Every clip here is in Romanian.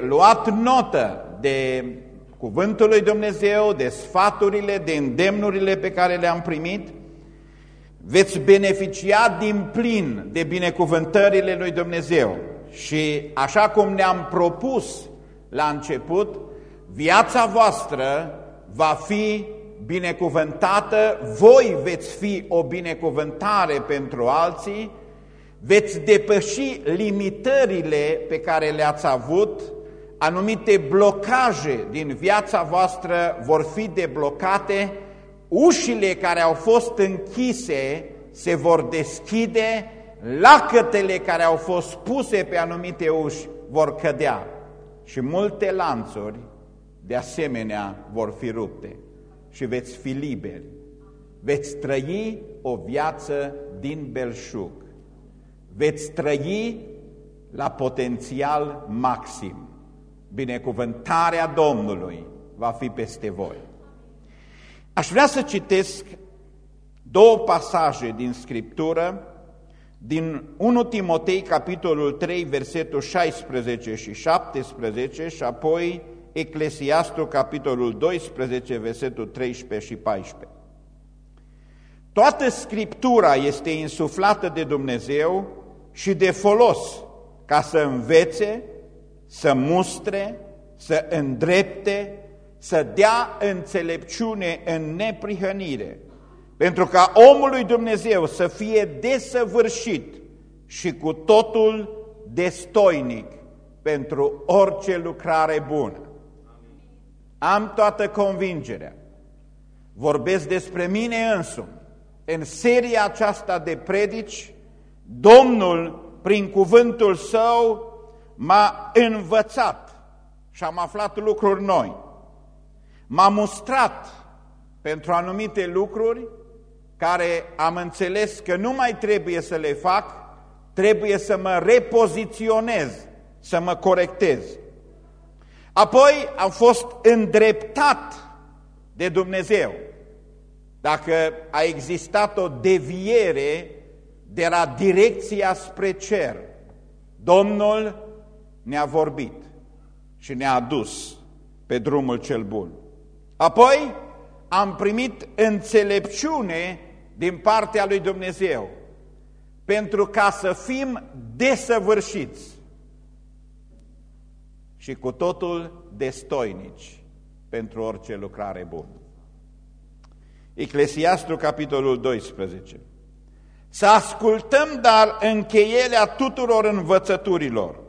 luat notă de cuvântul lui Dumnezeu, de sfaturile, de îndemnurile pe care le-am primit, veți beneficia din plin de binecuvântările lui Dumnezeu. Și așa cum ne-am propus la început, viața voastră va fi binecuvântată, voi veți fi o binecuvântare pentru alții, veți depăși limitările pe care le-ați avut, anumite blocaje din viața voastră vor fi deblocate, ușile care au fost închise se vor deschide, lacătele care au fost puse pe anumite uși vor cădea și multe lanțuri de asemenea vor fi rupte și veți fi liberi. Veți trăi o viață din belșug. Veți trăi la potențial maxim. Binecuvântarea Domnului va fi peste voi. Aș vrea să citesc două pasaje din Scriptură, din 1 Timotei, capitolul 3, versetul 16 și 17 și apoi Eclesiastul, capitolul 12, versetul 13 și 14. Toată Scriptura este insuflată de Dumnezeu și de folos ca să învețe, să mustre, să îndrepte, să dea înțelepciune în neprihănire, pentru ca omul lui Dumnezeu să fie desăvârșit și cu totul destoinic pentru orice lucrare bună. Am toată convingerea, vorbesc despre mine însumi, în seria aceasta de predici, Domnul, prin cuvântul Său, m-a învățat și am aflat lucruri noi. M-a mustrat pentru anumite lucruri care am înțeles că nu mai trebuie să le fac, trebuie să mă repoziționez, să mă corectez. Apoi am fost îndreptat de Dumnezeu. Dacă a existat o deviere de la direcția spre cer, Domnul ne-a vorbit și ne-a adus pe drumul cel bun. Apoi am primit înțelepciune din partea lui Dumnezeu pentru ca să fim desăvârșiți și cu totul destoinici pentru orice lucrare bună. Eclesiastru, capitolul 12. Să ascultăm, dar încheierea tuturor învățăturilor.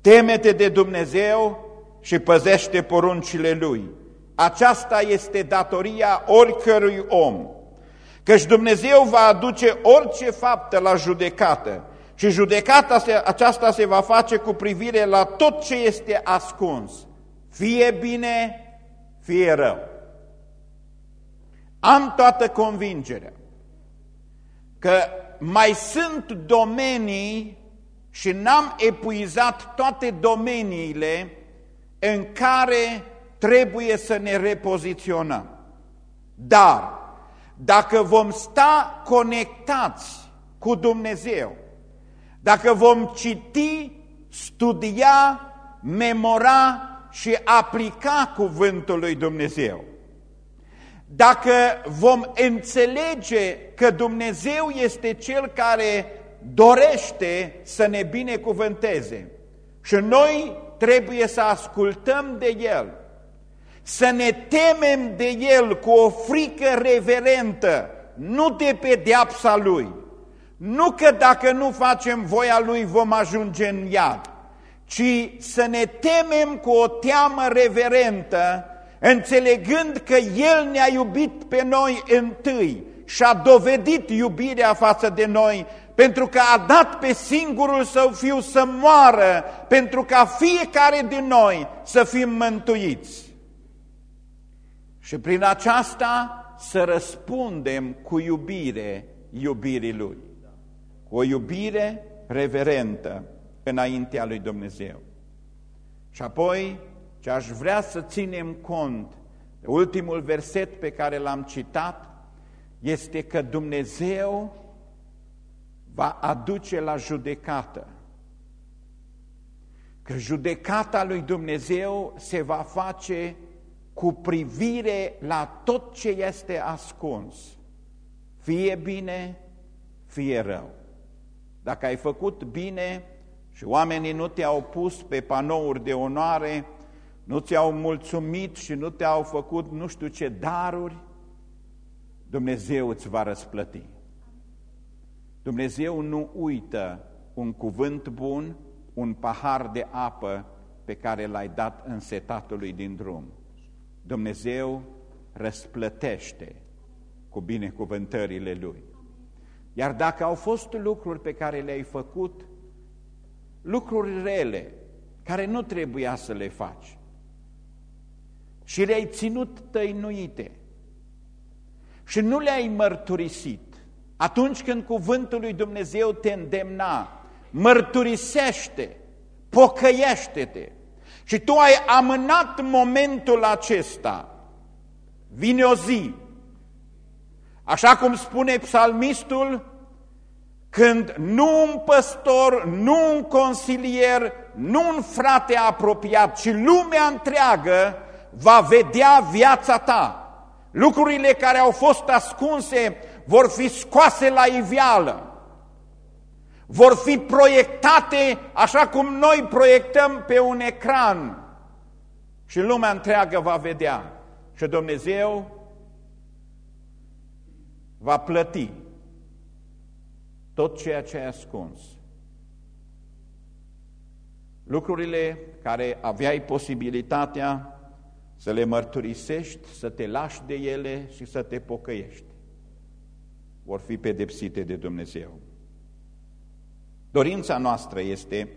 Temete de Dumnezeu și păzește poruncile Lui. Aceasta este datoria oricărui om. Căci Dumnezeu va aduce orice faptă la judecată și judecata se, aceasta se va face cu privire la tot ce este ascuns, fie bine, fie rău. Am toată convingerea că mai sunt domenii și n-am epuizat toate domeniile în care trebuie să ne repoziționăm. Dar dacă vom sta conectați cu Dumnezeu, dacă vom citi, studia, memora și aplica cuvântul lui Dumnezeu, dacă vom înțelege că Dumnezeu este Cel care dorește să ne binecuvânteze și noi trebuie să ascultăm de El, să ne temem de El cu o frică reverentă, nu de pedeapsa Lui, nu că dacă nu facem voia Lui vom ajunge în iad, ci să ne temem cu o teamă reverentă, înțelegând că El ne-a iubit pe noi întâi și a dovedit iubirea față de noi, pentru că a dat pe singurul Său Fiu să moară, pentru ca fiecare din noi să fim mântuiți. Și prin aceasta să răspundem cu iubire iubirii Lui o iubire reverentă înaintea lui Dumnezeu. Și apoi, ce aș vrea să ținem cont, ultimul verset pe care l-am citat, este că Dumnezeu va aduce la judecată că judecata lui Dumnezeu se va face cu privire la tot ce este ascuns, fie bine, fie rău. Dacă ai făcut bine și oamenii nu te-au pus pe panouri de onoare, nu ți-au mulțumit și nu te-au făcut nu știu ce daruri, Dumnezeu îți va răsplăti. Dumnezeu nu uită un cuvânt bun, un pahar de apă pe care l-ai dat în setatului din drum. Dumnezeu răsplătește cu binecuvântările Lui. Iar dacă au fost lucruri pe care le-ai făcut, lucruri rele, care nu trebuia să le faci, și le-ai ținut tăinuite. Și nu le-ai mărturisit, atunci când cuvântul lui Dumnezeu te îndemna, mărturisește, pocăiește-te. Și tu ai amânat momentul acesta, vine o zi, așa cum spune psalmistul, când nu un păstor, nu un consilier, nu un frate apropiat, ci lumea întreagă va vedea viața ta. Lucrurile care au fost ascunse vor fi scoase la iveală. Vor fi proiectate așa cum noi proiectăm pe un ecran. Și lumea întreagă va vedea. Și Dumnezeu va plăti tot ceea ce ai ascuns. Lucrurile care aveai posibilitatea să le mărturisești, să te lași de ele și să te pocăiești. Vor fi pedepsite de Dumnezeu. Dorința noastră este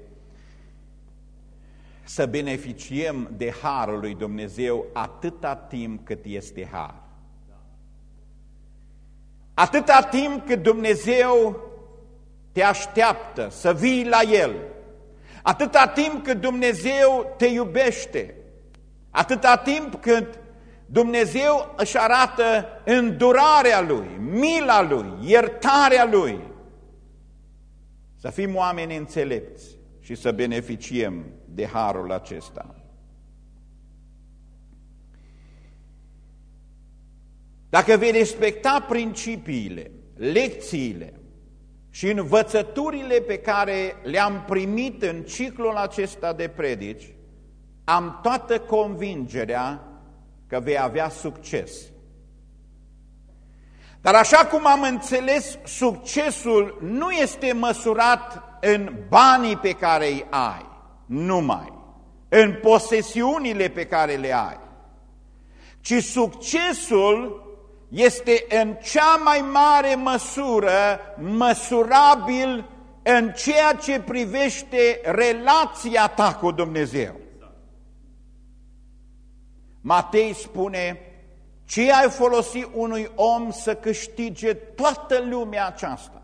să beneficiem de Harul lui Dumnezeu atâta timp cât este Har. Atâta timp cât Dumnezeu te așteaptă să vii la El, atâta timp cât Dumnezeu te iubește, Atâta timp cât Dumnezeu își arată îndurarea Lui, mila Lui, iertarea Lui. Să fim oameni înțelepți și să beneficiem de harul acesta. Dacă vei respecta principiile, lecțiile și învățăturile pe care le-am primit în ciclul acesta de predici, am toată convingerea că vei avea succes. Dar așa cum am înțeles, succesul nu este măsurat în banii pe care îi ai, numai, în posesiunile pe care le ai, ci succesul este în cea mai mare măsură măsurabil în ceea ce privește relația ta cu Dumnezeu. Matei spune, ce ai folosi unui om să câștige toată lumea aceasta?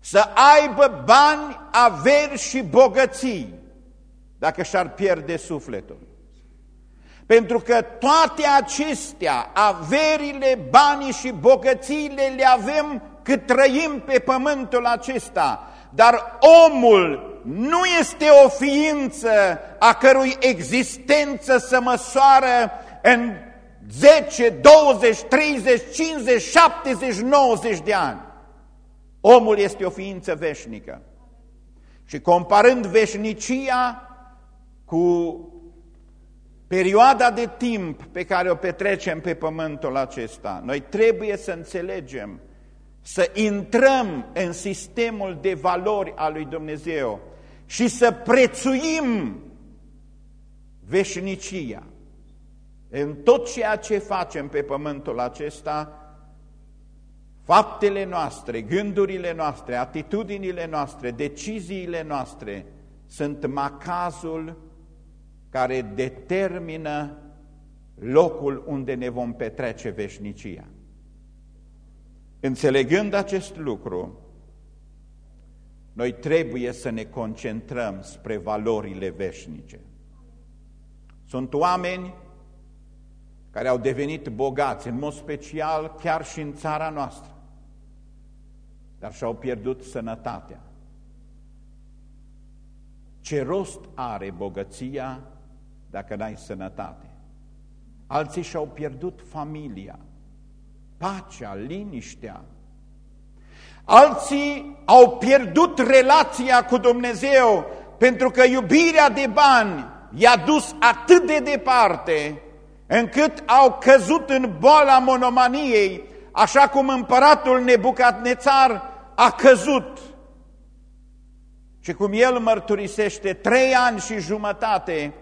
Să aibă bani, averi și bogății, dacă și-ar pierde sufletul. Pentru că toate acestea, averile, banii și bogățiile le avem cât trăim pe pământul acesta, dar omul nu este o ființă a cărui existență să măsoară în 10, 20, 30, 50, 70, 90 de ani. Omul este o ființă veșnică. Și comparând veșnicia cu perioada de timp pe care o petrecem pe pământul acesta, noi trebuie să înțelegem, să intrăm în sistemul de valori al lui Dumnezeu și să prețuim veșnicia. În tot ceea ce facem pe pământul acesta, faptele noastre, gândurile noastre, atitudinile noastre, deciziile noastre sunt macazul care determină locul unde ne vom petrece veșnicia. Înțelegând acest lucru, noi trebuie să ne concentrăm spre valorile veșnice. Sunt oameni care au devenit bogați, în mod special chiar și în țara noastră, dar și-au pierdut sănătatea. Ce rost are bogăția dacă n-ai sănătate? Alții și-au pierdut familia, pacea, liniștea. Alții au pierdut relația cu Dumnezeu pentru că iubirea de bani i-a dus atât de departe încât au căzut în boala monomaniei, așa cum împăratul Nebucadnețar a căzut. Și cum el mărturisește, trei ani și jumătate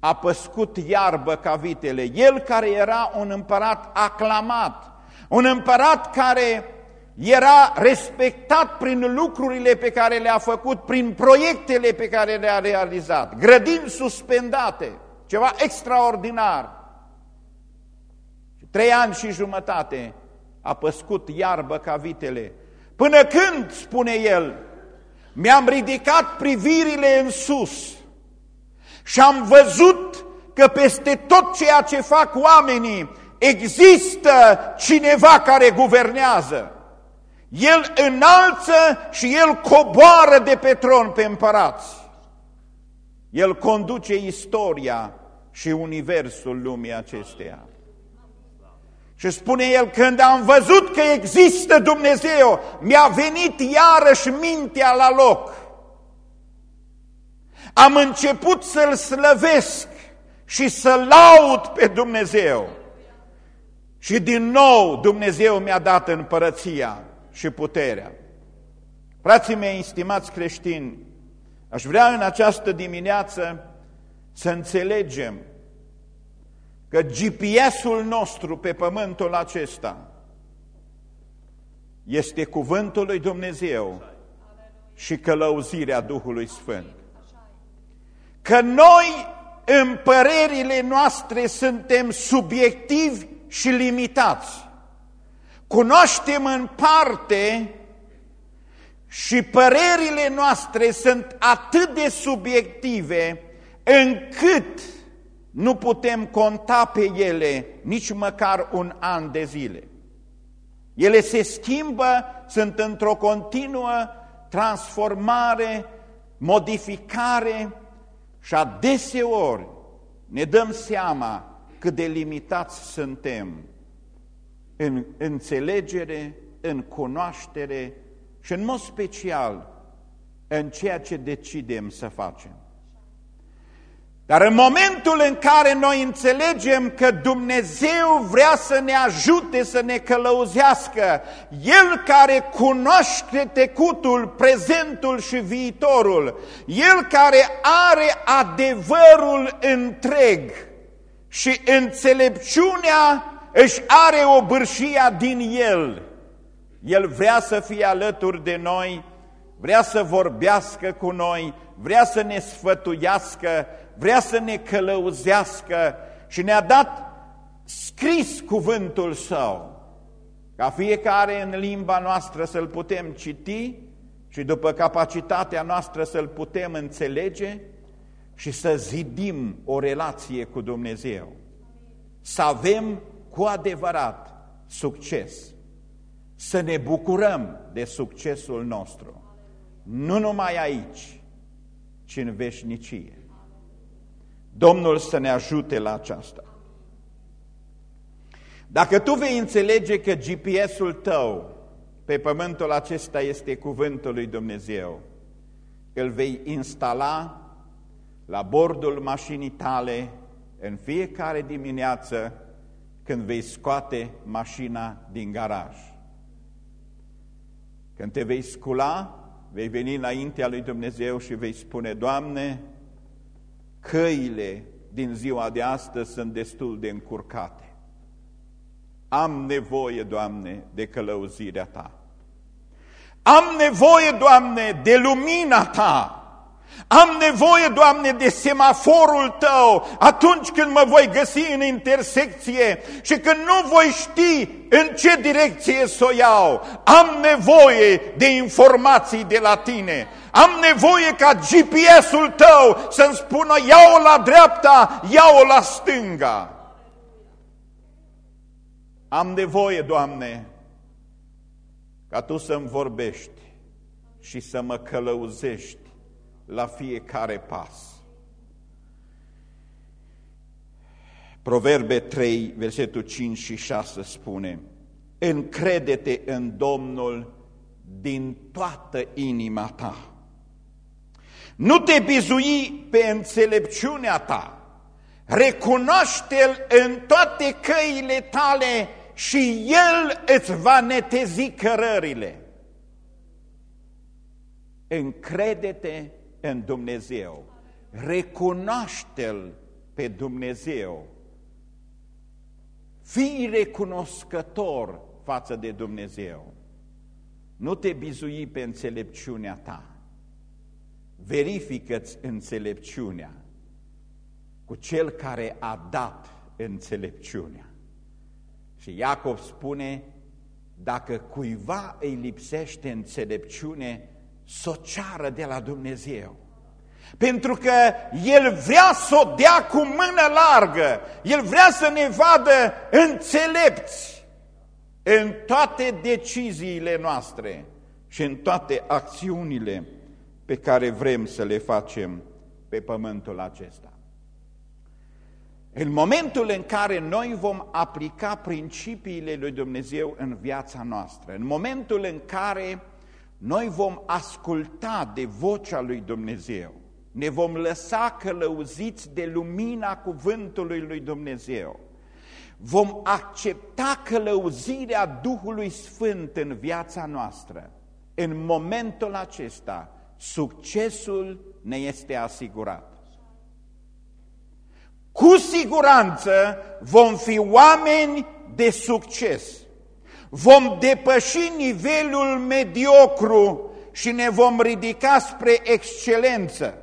a păscut iarbă ca vitele. El care era un împărat aclamat, un împărat care era respectat prin lucrurile pe care le-a făcut, prin proiectele pe care le-a realizat, grădini suspendate, ceva extraordinar. Trei ani și jumătate a păscut iarbă ca vitele. Până când, spune el, mi-am ridicat privirile în sus și am văzut că peste tot ceea ce fac oamenii există cineva care guvernează. El înalță și el coboară de pe tron pe împărați. El conduce istoria și universul lumii acesteia. Și spune el, când am văzut că există Dumnezeu, mi-a venit iarăși mintea la loc. Am început să-L slăvesc și să laud pe Dumnezeu. Și din nou Dumnezeu mi-a dat împărăția și puterea. Frații mei, stimați creștini, aș vrea în această dimineață să înțelegem că GPS-ul nostru pe pământul acesta este cuvântul lui Dumnezeu și călăuzirea Duhului Sfânt. Că noi în părerile noastre suntem subiectivi și limitați. Cunoaștem în parte și părerile noastre sunt atât de subiective încât nu putem conta pe ele nici măcar un an de zile. Ele se schimbă, sunt într-o continuă transformare, modificare și adeseori ne dăm seama cât de limitați suntem în înțelegere, în cunoaștere și în mod special în ceea ce decidem să facem. Dar în momentul în care noi înțelegem că Dumnezeu vrea să ne ajute să ne călăuzească, El care cunoaște trecutul, prezentul și viitorul, El care are adevărul întreg și înțelepciunea își are o bârșia din El, El vrea să fie alături de noi, vrea să vorbească cu noi, vrea să ne sfătuiască, vrea să ne călăuzească și ne-a dat scris cuvântul Său, ca fiecare în limba noastră să-l putem citi și după capacitatea noastră să-l putem înțelege și să zidim o relație cu Dumnezeu. Să avem cu adevărat succes. Să ne bucurăm de succesul nostru. Nu numai aici, ci în veșnicie. Domnul să ne ajute la aceasta. Dacă tu vei înțelege că GPS-ul tău pe pământul acesta este cuvântul lui Dumnezeu, îl vei instala la bordul mașinii tale în fiecare dimineață când vei scoate mașina din garaj. Când te vei scula, vei veni înaintea lui Dumnezeu și vei spune, Doamne, căile din ziua de astăzi sunt destul de încurcate. Am nevoie, Doamne, de călăuzirea Ta. Am nevoie, Doamne, de lumina Ta. Am nevoie, Doamne, de semaforul Tău atunci când mă voi găsi în intersecție și când nu voi ști în ce direcție să o iau. Am nevoie de informații de la Tine. Am nevoie ca GPS-ul Tău să-mi spună iau-o la dreapta, iau-o la stânga. Am nevoie, Doamne, ca Tu să-mi vorbești și să mă călăuzești la fiecare pas. Proverbe 3, versetul 5 și 6 spune, Încrede-te în Domnul din toată inima ta. Nu te bizui pe înțelepciunea ta, recunoaște-L în toate căile tale și El îți va netezi cărările. Încrede-te în Dumnezeu, recunoaște-L pe Dumnezeu Fii recunoscător față de Dumnezeu. Nu te bizui pe înțelepciunea ta. Verifică-ți înțelepciunea cu cel care a dat înțelepciunea. Și Iacob spune, dacă cuiva îi lipsește înțelepciune, să o ceară de la Dumnezeu. Pentru că El vrea să o dea cu mână largă, El vrea să ne vadă înțelepți în toate deciziile noastre și în toate acțiunile pe care vrem să le facem pe pământul acesta. În momentul în care noi vom aplica principiile lui Dumnezeu în viața noastră, în momentul în care noi vom asculta de vocea lui Dumnezeu, ne vom lăsa călăuziți de lumina cuvântului lui Dumnezeu. Vom accepta călăuzirea Duhului Sfânt în viața noastră. În momentul acesta, succesul ne este asigurat. Cu siguranță vom fi oameni de succes. Vom depăși nivelul mediocru și ne vom ridica spre excelență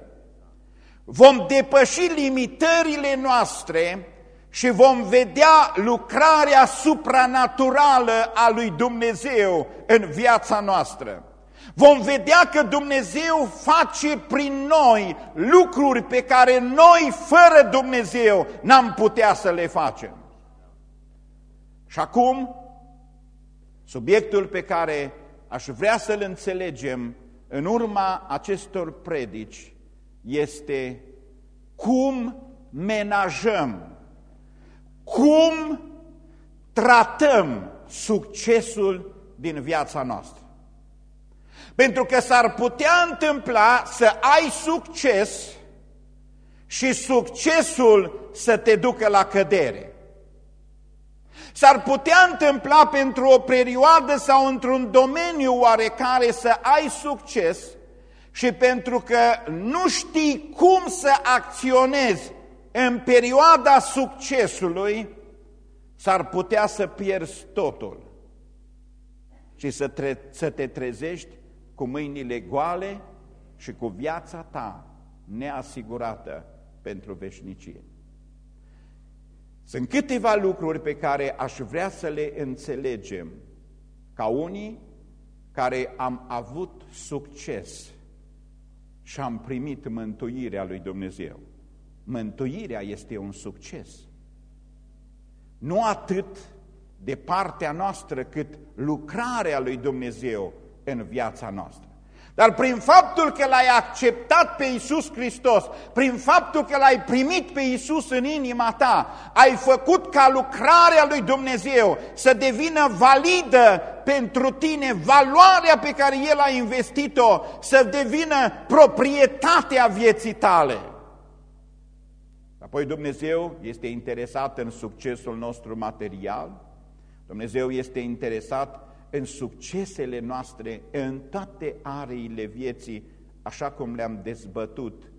vom depăși limitările noastre și vom vedea lucrarea supranaturală a lui Dumnezeu în viața noastră. Vom vedea că Dumnezeu face prin noi lucruri pe care noi, fără Dumnezeu, n-am putea să le facem. Și acum, subiectul pe care aș vrea să-l înțelegem în urma acestor predici este cum menajăm, cum tratăm succesul din viața noastră. Pentru că s-ar putea întâmpla să ai succes și succesul să te ducă la cădere. S-ar putea întâmpla pentru o perioadă sau într-un domeniu oarecare să ai succes și pentru că nu știi cum să acționezi în perioada succesului, s-ar putea să pierzi totul și să, tre să te trezești cu mâinile goale și cu viața ta neasigurată pentru veșnicie. Sunt câteva lucruri pe care aș vrea să le înțelegem ca unii care am avut succes și am primit mântuirea lui Dumnezeu. Mântuirea este un succes. Nu atât de partea noastră cât lucrarea lui Dumnezeu în viața noastră. Dar prin faptul că l-ai acceptat pe Iisus Hristos, prin faptul că l-ai primit pe Iisus în inima ta, ai făcut ca lucrarea lui Dumnezeu să devină validă pentru tine, valoarea pe care El a investit-o să devină proprietatea vieții tale. Apoi Dumnezeu este interesat în succesul nostru material, Dumnezeu este interesat în succesele noastre, în toate areile vieții, așa cum le-am dezbătut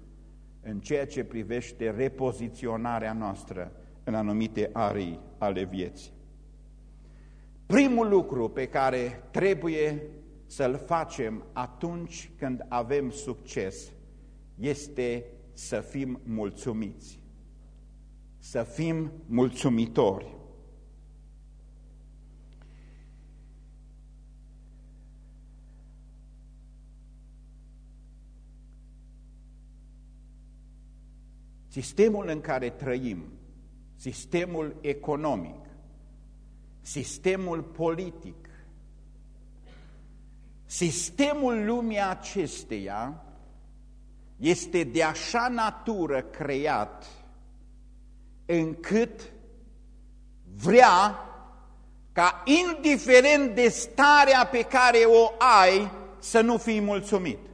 în ceea ce privește repoziționarea noastră în anumite arii ale vieții. Primul lucru pe care trebuie să-l facem atunci când avem succes este să fim mulțumiți, să fim mulțumitori. Sistemul în care trăim, sistemul economic, sistemul politic, sistemul lumii acesteia este de așa natură creat încât vrea ca indiferent de starea pe care o ai, să nu fii mulțumit.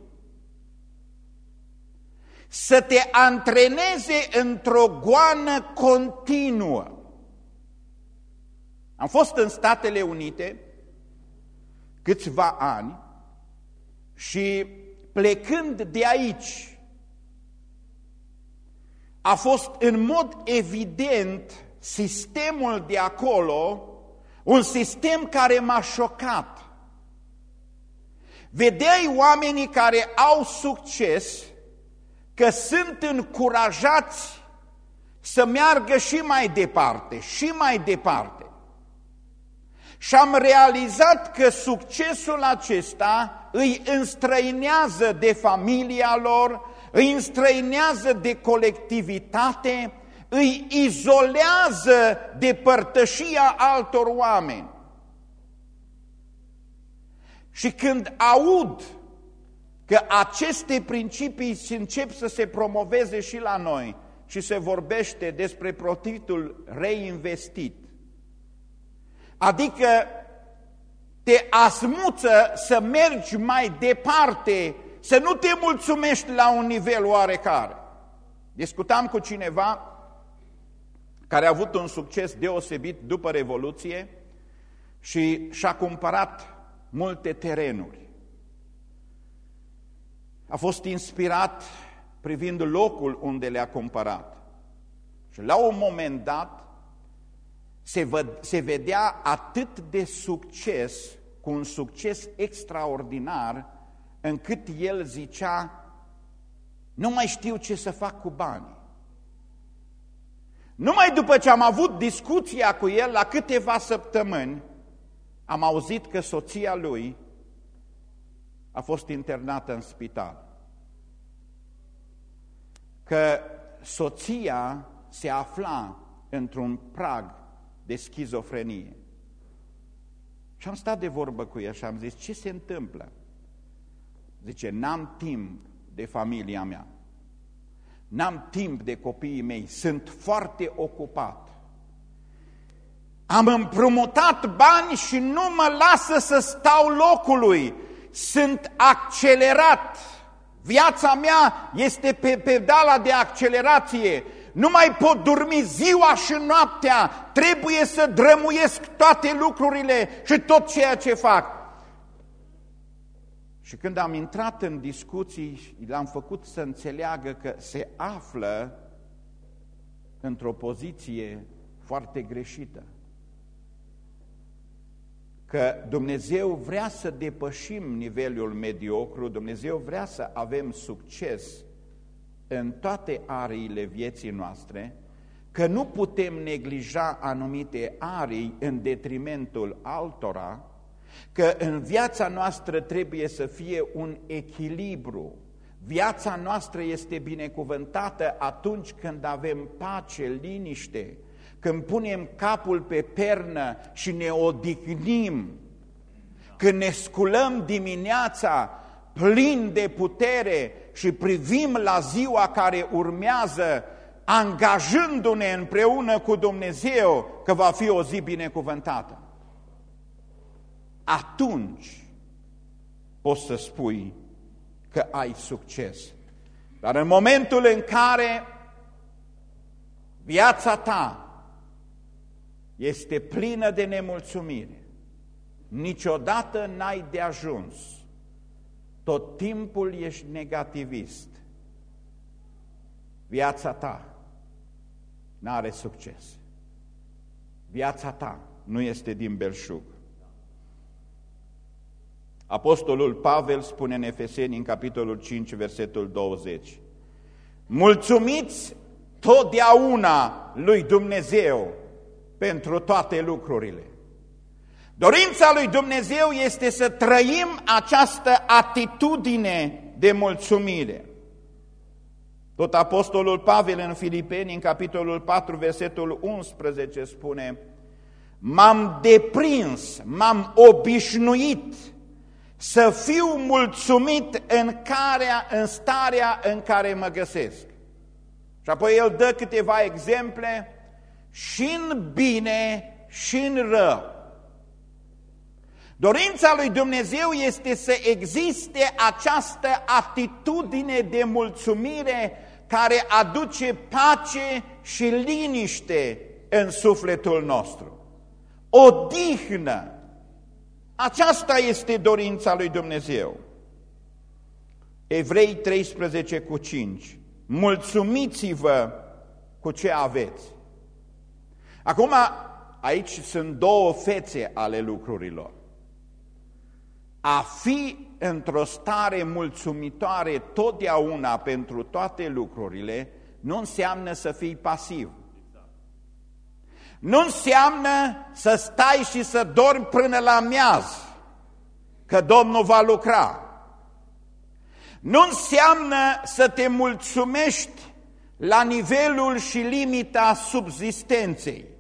Să te antreneze într-o goană continuă. Am fost în Statele Unite câțiva ani și plecând de aici, a fost în mod evident sistemul de acolo, un sistem care m-a șocat. Vedeai oamenii care au succes că sunt încurajați să meargă și mai departe, și mai departe. Și am realizat că succesul acesta îi înstrăinează de familia lor, îi înstrăinează de colectivitate, îi izolează de părtășia altor oameni. Și când aud că aceste principii încep să se promoveze și la noi și se vorbește despre profitul reinvestit, adică te asmuță să mergi mai departe, să nu te mulțumești la un nivel oarecare. Discutam cu cineva care a avut un succes deosebit după Revoluție și și-a cumpărat multe terenuri. A fost inspirat privind locul unde le-a cumpărat. Și la un moment dat se, văd, se vedea atât de succes, cu un succes extraordinar, încât el zicea, nu mai știu ce să fac cu banii. Numai după ce am avut discuția cu el la câteva săptămâni, am auzit că soția lui a fost internată în spital. Că soția se afla într-un prag de schizofrenie. Și am stat de vorbă cu ea și am zis, ce se întâmplă? Zice, n-am timp de familia mea. N-am timp de copiii mei, sunt foarte ocupat. Am împrumutat bani și nu mă lasă să stau locului. Sunt accelerat. Viața mea este pe pedala de accelerație. Nu mai pot dormi ziua și noaptea. Trebuie să drămuiesc toate lucrurile și tot ceea ce fac. Și când am intrat în discuții, l-am făcut să înțeleagă că se află într-o poziție foarte greșită că Dumnezeu vrea să depășim nivelul mediocru, Dumnezeu vrea să avem succes în toate ariile vieții noastre, că nu putem neglija anumite arii în detrimentul altora, că în viața noastră trebuie să fie un echilibru. Viața noastră este binecuvântată atunci când avem pace, liniște, când punem capul pe pernă și ne odihnim, când ne sculăm dimineața plin de putere și privim la ziua care urmează, angajându-ne împreună cu Dumnezeu că va fi o zi binecuvântată. Atunci poți să spui că ai succes. Dar în momentul în care viața ta este plină de nemulțumire. Niciodată n-ai de ajuns. Tot timpul ești negativist. Viața ta n-are succes. Viața ta nu este din belșug. Apostolul Pavel spune în Efeseni, în capitolul 5, versetul 20, Mulțumiți totdeauna lui Dumnezeu pentru toate lucrurile. Dorința lui Dumnezeu este să trăim această atitudine de mulțumire. Tot Apostolul Pavel în Filipeni, în capitolul 4, versetul 11, spune M-am deprins, m-am obișnuit să fiu mulțumit în, care, în starea în care mă găsesc. Și apoi el dă câteva exemple și în bine și în rău. Dorința lui Dumnezeu este să existe această atitudine de mulțumire care aduce pace și liniște în sufletul nostru. O dihnă. Aceasta este dorința lui Dumnezeu. Evrei 13 cu 5. Mulțumiți-vă cu ce aveți. Acum, aici sunt două fețe ale lucrurilor. A fi într-o stare mulțumitoare totdeauna pentru toate lucrurile nu înseamnă să fii pasiv. Nu înseamnă să stai și să dormi până la miaz, că Domnul va lucra. Nu înseamnă să te mulțumești la nivelul și limita subzistenței.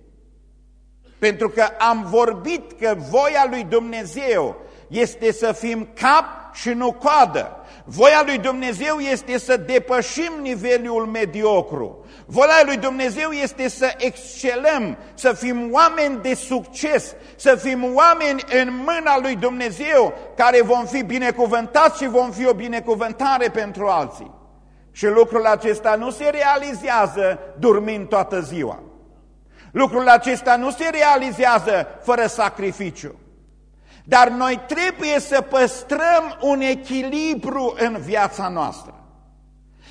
Pentru că am vorbit că voia lui Dumnezeu este să fim cap și nu coadă. Voia lui Dumnezeu este să depășim nivelul mediocru. Voia lui Dumnezeu este să excelăm, să fim oameni de succes, să fim oameni în mâna lui Dumnezeu care vom fi binecuvântați și vom fi o binecuvântare pentru alții. Și lucrul acesta nu se realizează dormind toată ziua. Lucrul acesta nu se realizează fără sacrificiu. Dar noi trebuie să păstrăm un echilibru în viața noastră.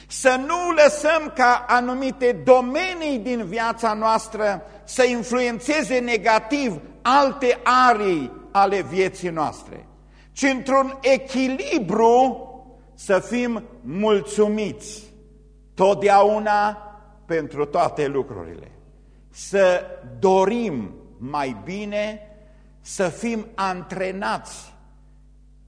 Să nu lăsăm ca anumite domenii din viața noastră să influențeze negativ alte arii ale vieții noastre, ci într-un echilibru să fim mulțumiți totdeauna pentru toate lucrurile. Să dorim mai bine să fim antrenați,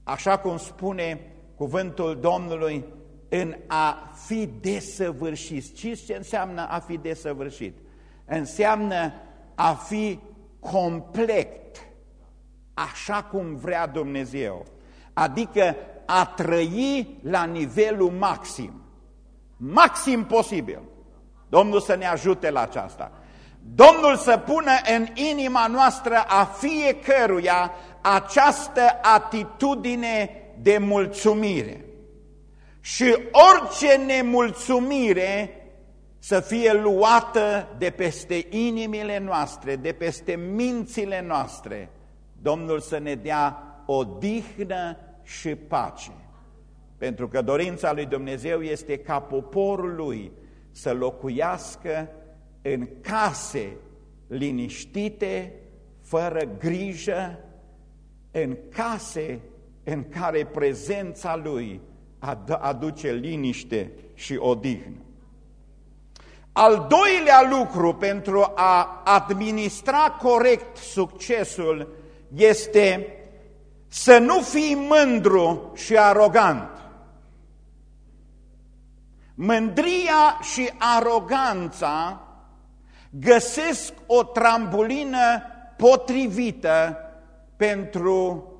așa cum spune cuvântul Domnului, în a fi desăvârșit. Știți ce înseamnă a fi desăvârșit? Înseamnă a fi complet, așa cum vrea Dumnezeu. Adică a trăi la nivelul maxim. Maxim posibil. Domnul să ne ajute la aceasta. Domnul să pună în inima noastră a fiecăruia această atitudine de mulțumire. Și orice nemulțumire să fie luată de peste inimile noastre, de peste mințile noastre. Domnul să ne dea o dihnă și pace. Pentru că dorința lui Dumnezeu este ca poporul lui să locuiască în case liniștite, fără grijă, în case în care prezența Lui aduce liniște și odihnă. Al doilea lucru pentru a administra corect succesul este să nu fii mândru și arogant. Mândria și aroganța găsesc o trambulină potrivită pentru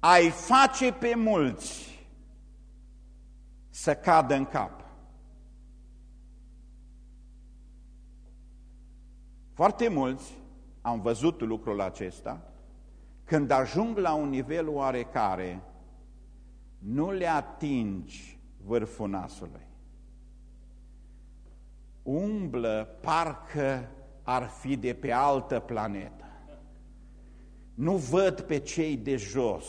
a-i face pe mulți să cadă în cap. Foarte mulți am văzut lucrul acesta, când ajung la un nivel oarecare, nu le atingi vârful nasului umblă parcă ar fi de pe altă planetă. Nu văd pe cei de jos.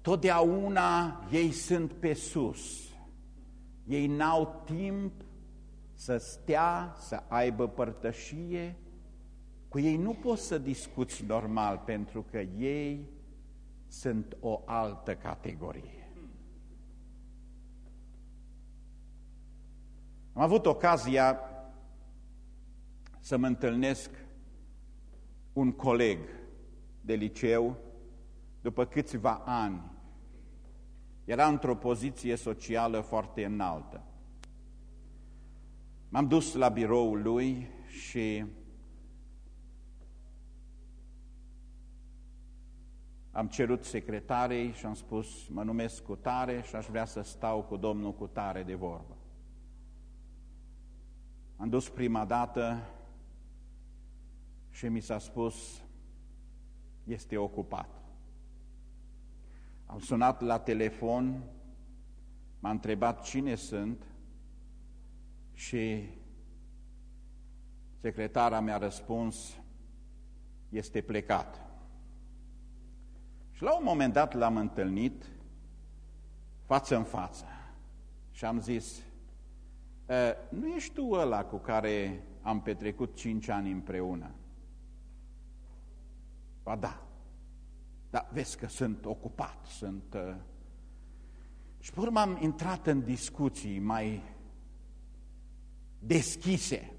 Totdeauna ei sunt pe sus. Ei n-au timp să stea, să aibă părtășie. Cu ei nu poți să discuți normal pentru că ei sunt o altă categorie. Am avut ocazia să mă întâlnesc un coleg de liceu după câțiva ani. Era într-o poziție socială foarte înaltă. M-am dus la biroul lui și am cerut secretarei și am spus, mă numesc cu tare și aș vrea să stau cu domnul cu tare de vorbă. Am dus prima dată și mi s-a spus, este ocupat. Am sunat la telefon, m-a întrebat cine sunt și secretara mi-a răspuns, este plecat. Și la un moment dat l-am întâlnit față în față și am zis, nu ești tu ăla cu care am petrecut cinci ani împreună? Ba da, dar vezi că sunt ocupat, sunt... Uh... Și pe urmă am intrat în discuții mai deschise.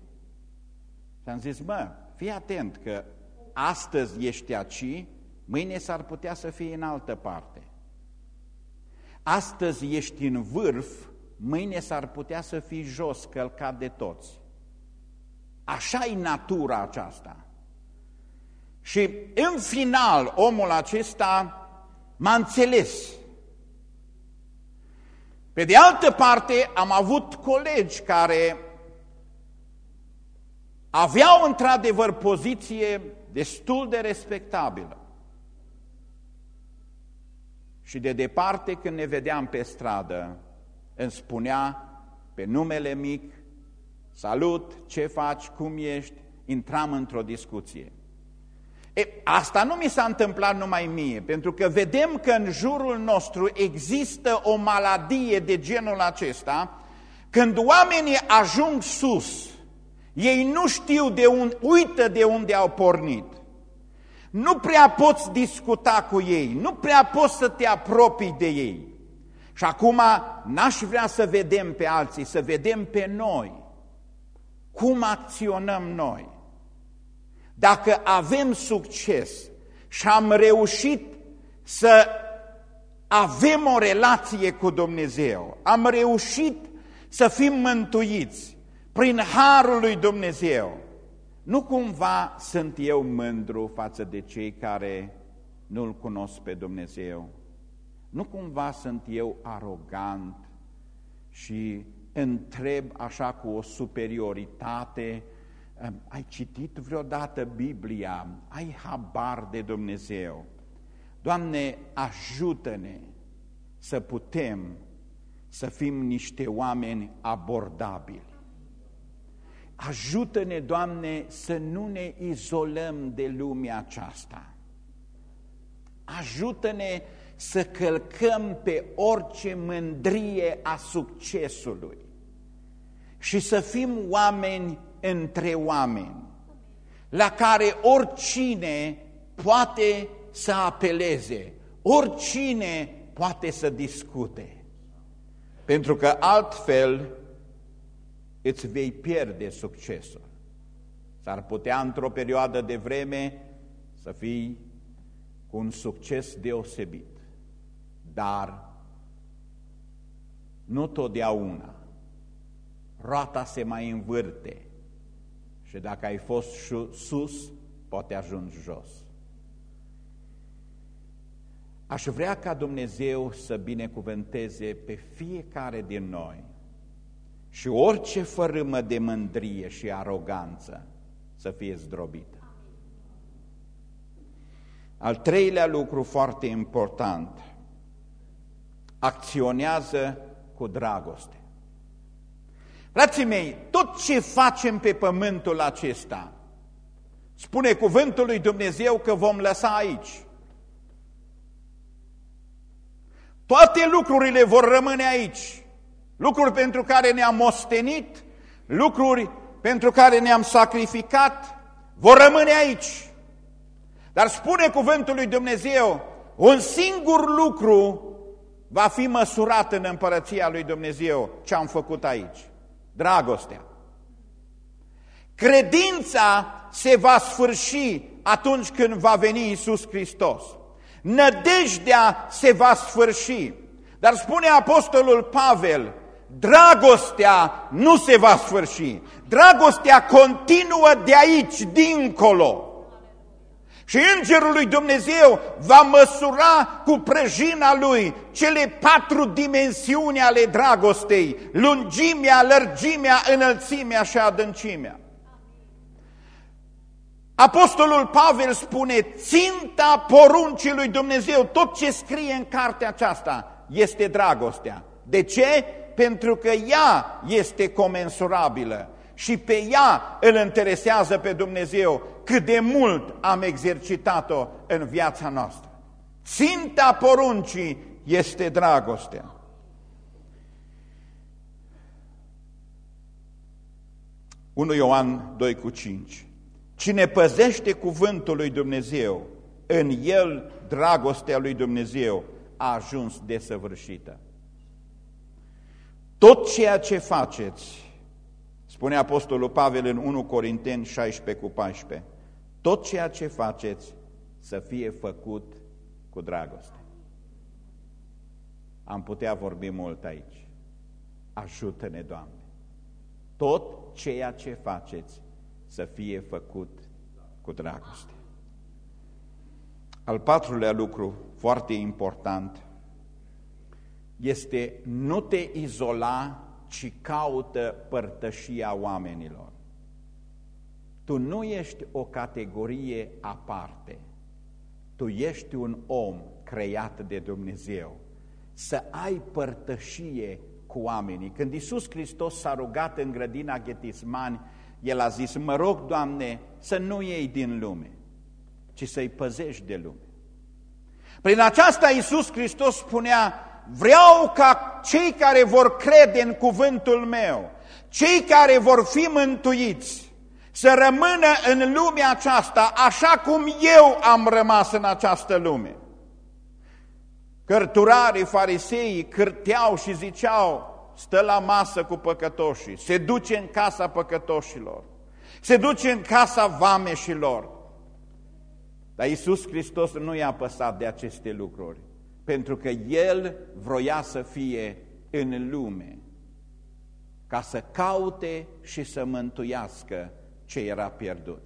Și am zis, mă, fii atent că astăzi ești aici, mâine s-ar putea să fie în altă parte. Astăzi ești în vârf, mâine s-ar putea să fii jos, călcat de toți. Așa e natura aceasta. Și în final omul acesta m-a înțeles. Pe de altă parte am avut colegi care aveau într-adevăr poziție destul de respectabilă. Și de departe când ne vedeam pe stradă, îmi spunea pe numele mic, salut, ce faci, cum ești, intram într-o discuție. E, asta nu mi s-a întâmplat numai mie, pentru că vedem că în jurul nostru există o maladie de genul acesta, când oamenii ajung sus, ei nu știu de unde, uită de unde au pornit. Nu prea poți discuta cu ei, nu prea poți să te apropii de ei. Și acum n-aș vrea să vedem pe alții, să vedem pe noi. Cum acționăm noi? Dacă avem succes și am reușit să avem o relație cu Dumnezeu, am reușit să fim mântuiți prin Harul lui Dumnezeu, nu cumva sunt eu mândru față de cei care nu-L cunosc pe Dumnezeu? Nu cumva sunt eu arogant și întreb așa cu o superioritate ai citit vreodată Biblia? Ai habar de Dumnezeu? Doamne, ajută-ne să putem să fim niște oameni abordabili. Ajută-ne, Doamne, să nu ne izolăm de lumea aceasta. Ajută-ne să călcăm pe orice mândrie a succesului și să fim oameni între oameni, la care oricine poate să apeleze, oricine poate să discute. Pentru că altfel îți vei pierde succesul. S-ar putea într-o perioadă de vreme să fii cu un succes deosebit, dar nu totdeauna. Roata se mai învârte și dacă ai fost sus, poate ajungi jos. Aș vrea ca Dumnezeu să binecuvânteze pe fiecare din noi și orice fărâmă de mândrie și aroganță să fie zdrobită. Al treilea lucru foarte important, acționează cu dragoste. Frații mei, tot ce facem pe pământul acesta, spune cuvântul lui Dumnezeu că vom lăsa aici. Toate lucrurile vor rămâne aici. Lucruri pentru care ne-am ostenit, lucruri pentru care ne-am sacrificat, vor rămâne aici. Dar spune cuvântul lui Dumnezeu, un singur lucru va fi măsurat în împărăția lui Dumnezeu ce am făcut aici dragostea. Credința se va sfârși atunci când va veni Isus Hristos. Nădejdea se va sfârși. Dar spune Apostolul Pavel, dragostea nu se va sfârși. Dragostea continuă de aici, dincolo. Și îngerul lui Dumnezeu va măsura cu prăjina lui cele patru dimensiuni ale dragostei, lungimea, lărgimea, înălțimea și adâncimea. Apostolul Pavel spune, ținta poruncii lui Dumnezeu, tot ce scrie în cartea aceasta este dragostea. De ce? Pentru că ea este comensurabilă și pe ea îl interesează pe Dumnezeu cât de mult am exercitat-o în viața noastră. Ținta poruncii este dragostea. Unu Ioan 2 cu 5 Cine păzește cuvântul lui Dumnezeu, în el dragostea lui Dumnezeu a ajuns desăvârșită. Tot ceea ce faceți, spune Apostolul Pavel în 1 Corinteni 16 cu 14, tot ceea ce faceți să fie făcut cu dragoste. Am putea vorbi mult aici. Ajută-ne, Doamne! Tot ceea ce faceți să fie făcut cu dragoste. Al patrulea lucru foarte important este nu te izola, ci caută părtășia oamenilor. Tu nu ești o categorie aparte, tu ești un om creat de Dumnezeu, să ai părtășie cu oamenii. Când Iisus Hristos s-a rugat în grădina Ghetismani, El a zis, mă rog, Doamne, să nu iei din lume, ci să-i păzești de lume. Prin aceasta Iisus Hristos spunea, vreau ca cei care vor crede în cuvântul meu, cei care vor fi mântuiți, să rămână în lumea aceasta așa cum eu am rămas în această lume. Cărturarii, fariseii cârteau și ziceau, stă la masă cu păcătoșii, se duce în casa păcătoșilor, se duce în casa vameșilor. Dar Iisus Hristos nu i-a păsat de aceste lucruri, pentru că El vroia să fie în lume, ca să caute și să mântuiască ce era pierdut.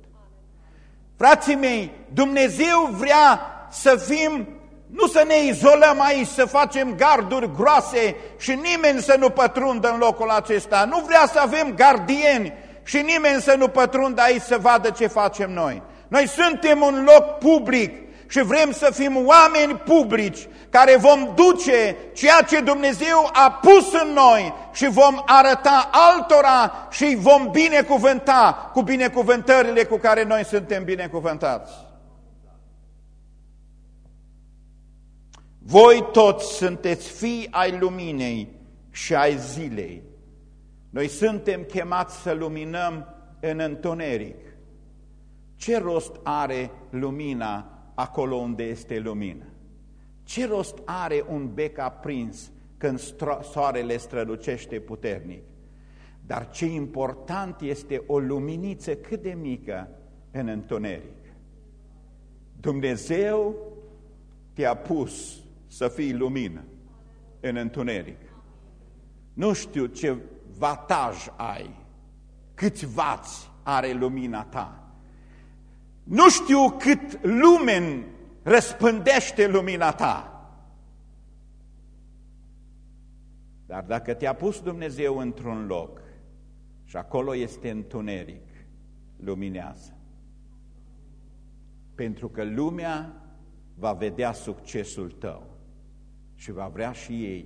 Frații mei, Dumnezeu vrea să fim, nu să ne izolăm aici, să facem garduri groase și nimeni să nu pătrundă în locul acesta. Nu vrea să avem gardieni și nimeni să nu pătrundă aici să vadă ce facem noi. Noi suntem un loc public și vrem să fim oameni publici care vom duce ceea ce Dumnezeu a pus în noi și vom arăta altora și vom binecuvânta cu binecuvântările cu care noi suntem binecuvântați. Voi toți sunteți fii ai luminei și ai zilei. Noi suntem chemați să luminăm în întuneric. Ce rost are lumina acolo unde este lumină? Ce rost are un bec aprins când soarele strălucește puternic? Dar ce important este o luminiță cât de mică în întuneric. Dumnezeu te-a pus să fii lumină în întuneric. Nu știu ce vataj ai, câți vați are lumina ta. Nu știu cât lumen răspândește lumina ta. Dar dacă te-a pus Dumnezeu într-un loc și acolo este întuneric, luminează. Pentru că lumea va vedea succesul tău și va vrea și ei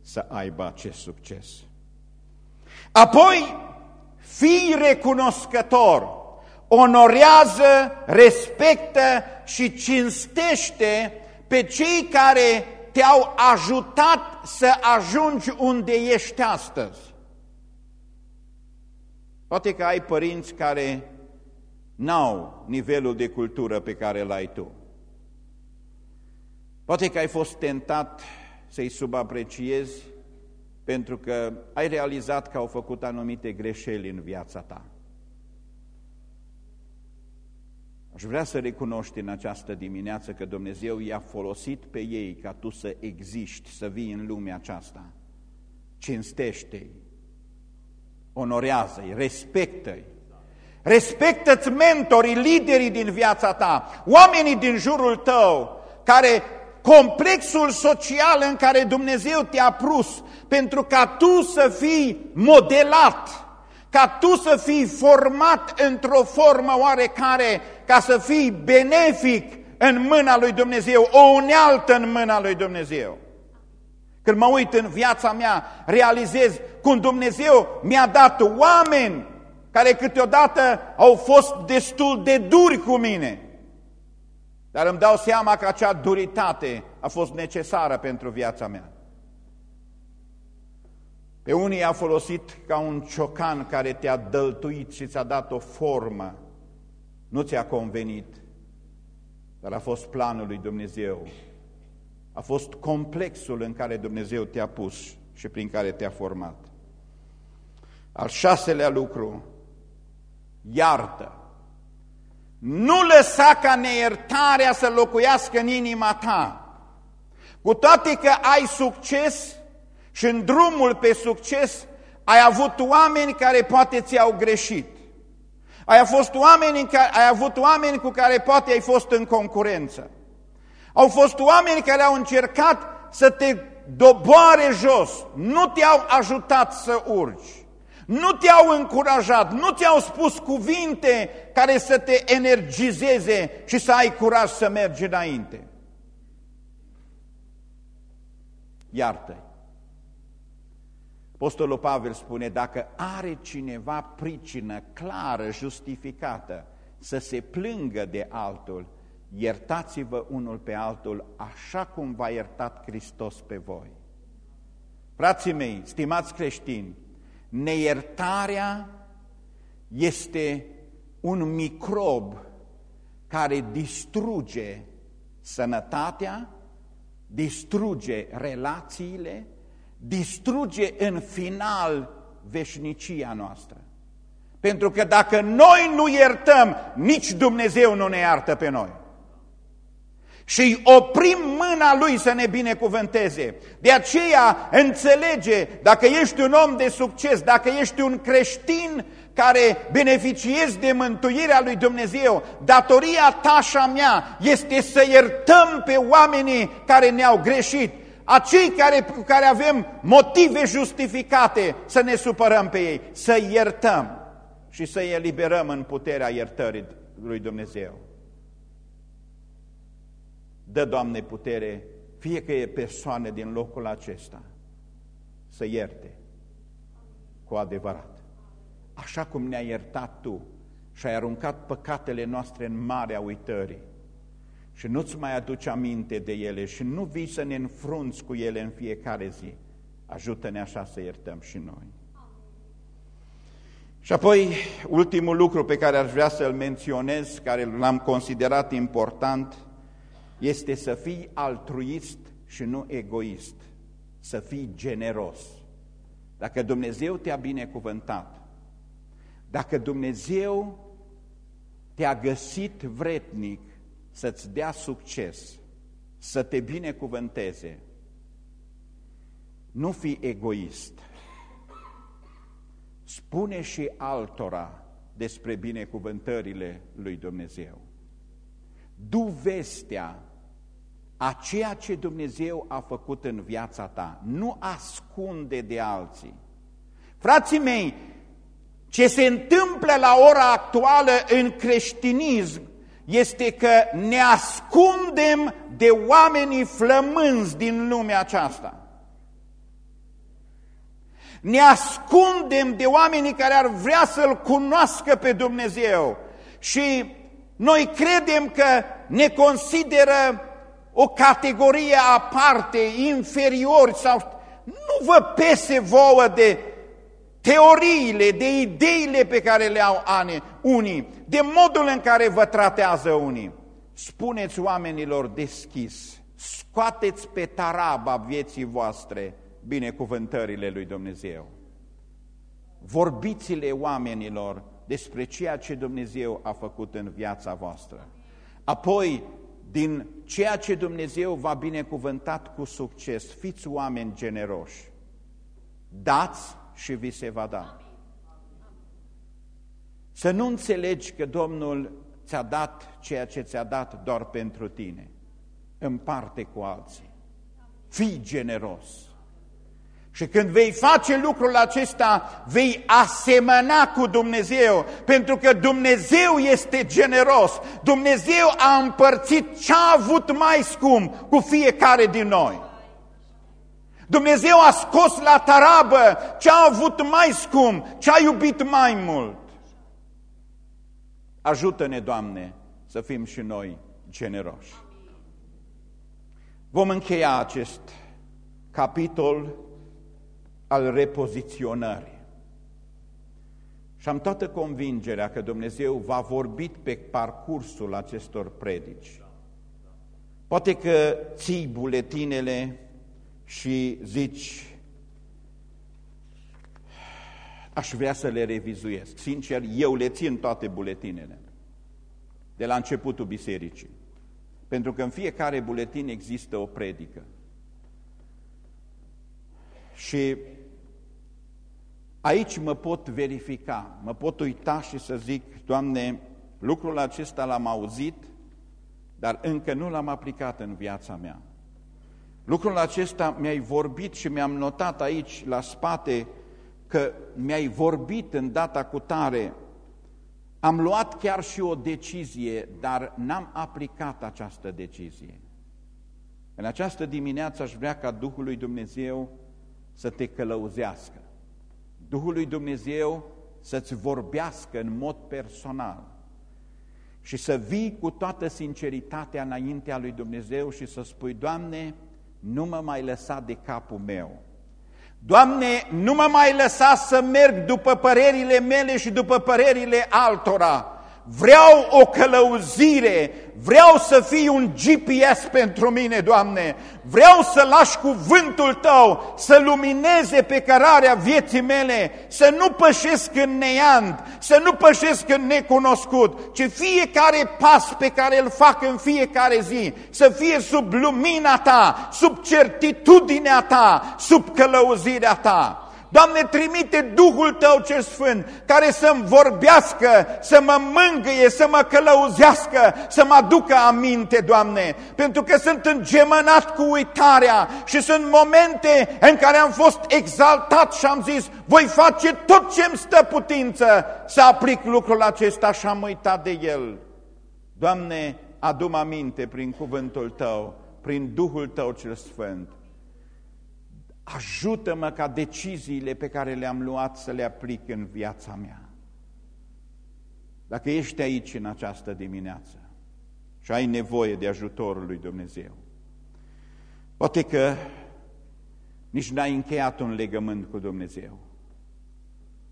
să aibă acest succes. Apoi, fii recunoscător, onorează, respectă și cinstește pe cei care te-au ajutat să ajungi unde ești astăzi. Poate că ai părinți care n-au nivelul de cultură pe care l-ai tu. Poate că ai fost tentat să-i subapreciezi pentru că ai realizat că au făcut anumite greșeli în viața ta. Aș vrea să recunoști în această dimineață că Dumnezeu i-a folosit pe ei ca tu să existi, să vii în lumea aceasta. Cinstește-i, onorează-i, respectă-i. Respectă-ți mentorii, liderii din viața ta, oamenii din jurul tău, care complexul social în care Dumnezeu te-a prus pentru ca tu să fii modelat, ca tu să fii format într-o formă oarecare, ca să fii benefic în mâna lui Dumnezeu, o unealtă în mâna lui Dumnezeu. Când mă uit în viața mea, realizez cum Dumnezeu mi-a dat oameni care câteodată au fost destul de duri cu mine. Dar îmi dau seama că acea duritate a fost necesară pentru viața mea. Pe unii a folosit ca un ciocan care te-a dăltuit și ți-a dat o formă. Nu ți-a convenit, dar a fost planul lui Dumnezeu. A fost complexul în care Dumnezeu te-a pus și prin care te-a format. Al șaselea lucru, iartă. Nu lăsa ca neiertarea să locuiască în inima ta. Cu toate că ai succes și în drumul pe succes ai avut oameni care poate ți-au greșit. Ai, fost oameni care, ai avut oameni cu care poate ai fost în concurență. Au fost oameni care au încercat să te doboare jos, nu te-au ajutat să urci. Nu te-au încurajat, nu te-au spus cuvinte care să te energizeze și să ai curaj să mergi înainte. Iartă. Apostolul Pavel spune, dacă are cineva pricină clară, justificată, să se plângă de altul, iertați-vă unul pe altul așa cum v-a iertat Hristos pe voi. Frații mei, stimați creștini, Neiertarea este un microb care distruge sănătatea, distruge relațiile, distruge în final veșnicia noastră. Pentru că dacă noi nu iertăm, nici Dumnezeu nu ne iartă pe noi și îi oprim mâna lui să ne binecuvânteze. De aceea înțelege, dacă ești un om de succes, dacă ești un creștin care beneficiezi de mântuirea lui Dumnezeu, datoria ta și a mea este să iertăm pe oamenii care ne-au greșit, acei care, cu care avem motive justificate să ne supărăm pe ei, să iertăm și să-i eliberăm în puterea iertării lui Dumnezeu. Dă, Doamne, putere fiecare persoană din locul acesta să ierte cu adevărat. Așa cum ne-ai iertat Tu și ai aruncat păcatele noastre în marea uitării și nu-ți mai aduci aminte de ele și nu vii să ne înfrunți cu ele în fiecare zi. Ajută-ne așa să iertăm și noi. Și apoi, ultimul lucru pe care aș vrea să-l menționez, care l-am considerat important, este să fii altruist și nu egoist, să fii generos. Dacă Dumnezeu te-a binecuvântat, dacă Dumnezeu te-a găsit vretnic să-ți dea succes, să te binecuvânteze, nu fi egoist. Spune și altora despre binecuvântările lui Dumnezeu. Du vestea a ceea ce Dumnezeu a făcut în viața ta. Nu ascunde de alții. Frații mei, ce se întâmplă la ora actuală în creștinism este că ne ascundem de oamenii flămânzi din lumea aceasta. Ne ascundem de oamenii care ar vrea să-L cunoască pe Dumnezeu și noi credem că ne consideră o categorie aparte, inferiori sau nu vă pese vouă de teoriile, de ideile pe care le au ane, unii, de modul în care vă tratează unii. Spuneți oamenilor deschis, scoateți pe taraba vieții voastre binecuvântările lui Dumnezeu. Vorbiți-le oamenilor despre ceea ce Dumnezeu a făcut în viața voastră. Apoi, din ceea ce Dumnezeu v-a binecuvântat cu succes, fiți oameni generoși. Dați și vi se va da. Să nu înțelegi că Domnul ți-a dat ceea ce ți-a dat doar pentru tine. Împarte cu alții. Fii generos. Și când vei face lucrul acesta, vei asemăna cu Dumnezeu, pentru că Dumnezeu este generos. Dumnezeu a împărțit ce a avut mai scump cu fiecare din noi. Dumnezeu a scos la tarabă ce a avut mai scump, ce a iubit mai mult. Ajută-ne, Doamne, să fim și noi generoși. Vom încheia acest capitol al repoziționării. Și am toată convingerea că Dumnezeu va vorbit pe parcursul acestor predici. Poate că ții buletinele și zici, aș vrea să le revizuiesc. Sincer, eu le țin toate buletinele, de la începutul bisericii. Pentru că în fiecare buletin există o predică. Și aici mă pot verifica, mă pot uita și să zic, Doamne, lucrul acesta l-am auzit, dar încă nu l-am aplicat în viața mea. Lucrul acesta mi-ai vorbit și mi-am notat aici la spate că mi-ai vorbit în data cu tare. Am luat chiar și o decizie, dar n-am aplicat această decizie. În această dimineață aș vrea ca Duhul lui Dumnezeu să te călăuzească. Duhul lui Dumnezeu să-ți vorbească în mod personal și să vii cu toată sinceritatea înaintea lui Dumnezeu și să spui, Doamne, nu mă mai lăsa de capul meu. Doamne, nu mă mai lăsa să merg după părerile mele și după părerile altora, Vreau o călăuzire, vreau să fii un GPS pentru mine, Doamne. Vreau să lași cuvântul Tău să lumineze pe cărarea vieții mele, să nu pășesc în neant, să nu pășesc în necunoscut, ci fiecare pas pe care îl fac în fiecare zi să fie sub lumina Ta, sub certitudinea Ta, sub călăuzirea Ta. Doamne, trimite Duhul Tău cel Sfânt, care să-mi vorbească, să mă mângâie, să mă călăuzească, să mă aducă aminte, Doamne, pentru că sunt îngemănat cu uitarea și sunt momente în care am fost exaltat și am zis, voi face tot ce-mi stă putință să aplic lucrul acesta și am uitat de el. Doamne, adu aminte prin cuvântul Tău, prin Duhul Tău cel Sfânt, Ajută-mă ca deciziile pe care le-am luat să le aplic în viața mea. Dacă ești aici în această dimineață și ai nevoie de ajutorul lui Dumnezeu, poate că nici n-ai încheiat un legământ cu Dumnezeu.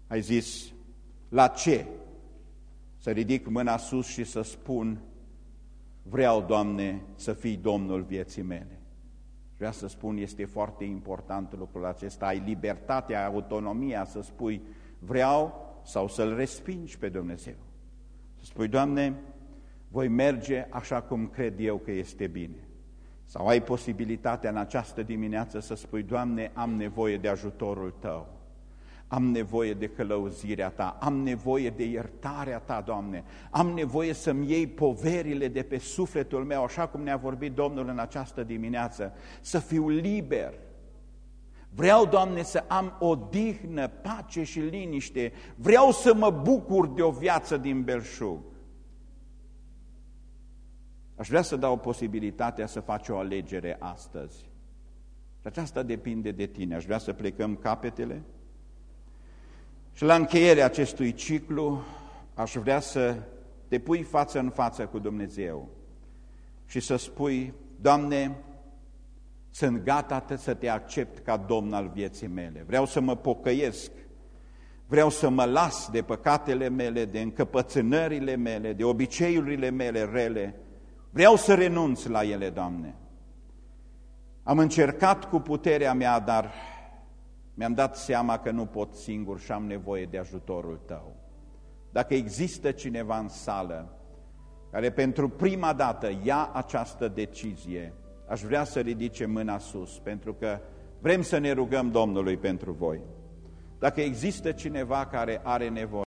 Ai zis, la ce? Să ridic mâna sus și să spun, vreau, Doamne, să fii Domnul vieții mele. Vreau să spun, este foarte important lucrul acesta. Ai libertatea, autonomia să spui vreau sau să-L respingi pe Dumnezeu. Să spui, Doamne, voi merge așa cum cred eu că este bine. Sau ai posibilitatea în această dimineață să spui, Doamne, am nevoie de ajutorul Tău. Am nevoie de călăuzirea Ta, am nevoie de iertarea Ta, Doamne, am nevoie să-mi iei poverile de pe sufletul meu, așa cum ne-a vorbit Domnul în această dimineață, să fiu liber. Vreau, Doamne, să am odihnă, pace și liniște. Vreau să mă bucur de o viață din belșug. Aș vrea să dau posibilitatea să faci o alegere astăzi. Și aceasta depinde de tine. Aș vrea să plecăm capetele. Și la încheierea acestui ciclu aș vrea să te pui față în față cu Dumnezeu și să spui, Doamne, sunt gata să te accept ca Domn al vieții mele. Vreau să mă pocăiesc, vreau să mă las de păcatele mele, de încăpățânările mele, de obiceiurile mele rele. Vreau să renunț la ele, Doamne. Am încercat cu puterea mea, dar mi-am dat seama că nu pot singur și am nevoie de ajutorul tău. Dacă există cineva în sală care pentru prima dată ia această decizie, aș vrea să ridice mâna sus, pentru că vrem să ne rugăm Domnului pentru voi. Dacă există cineva care are nevoie,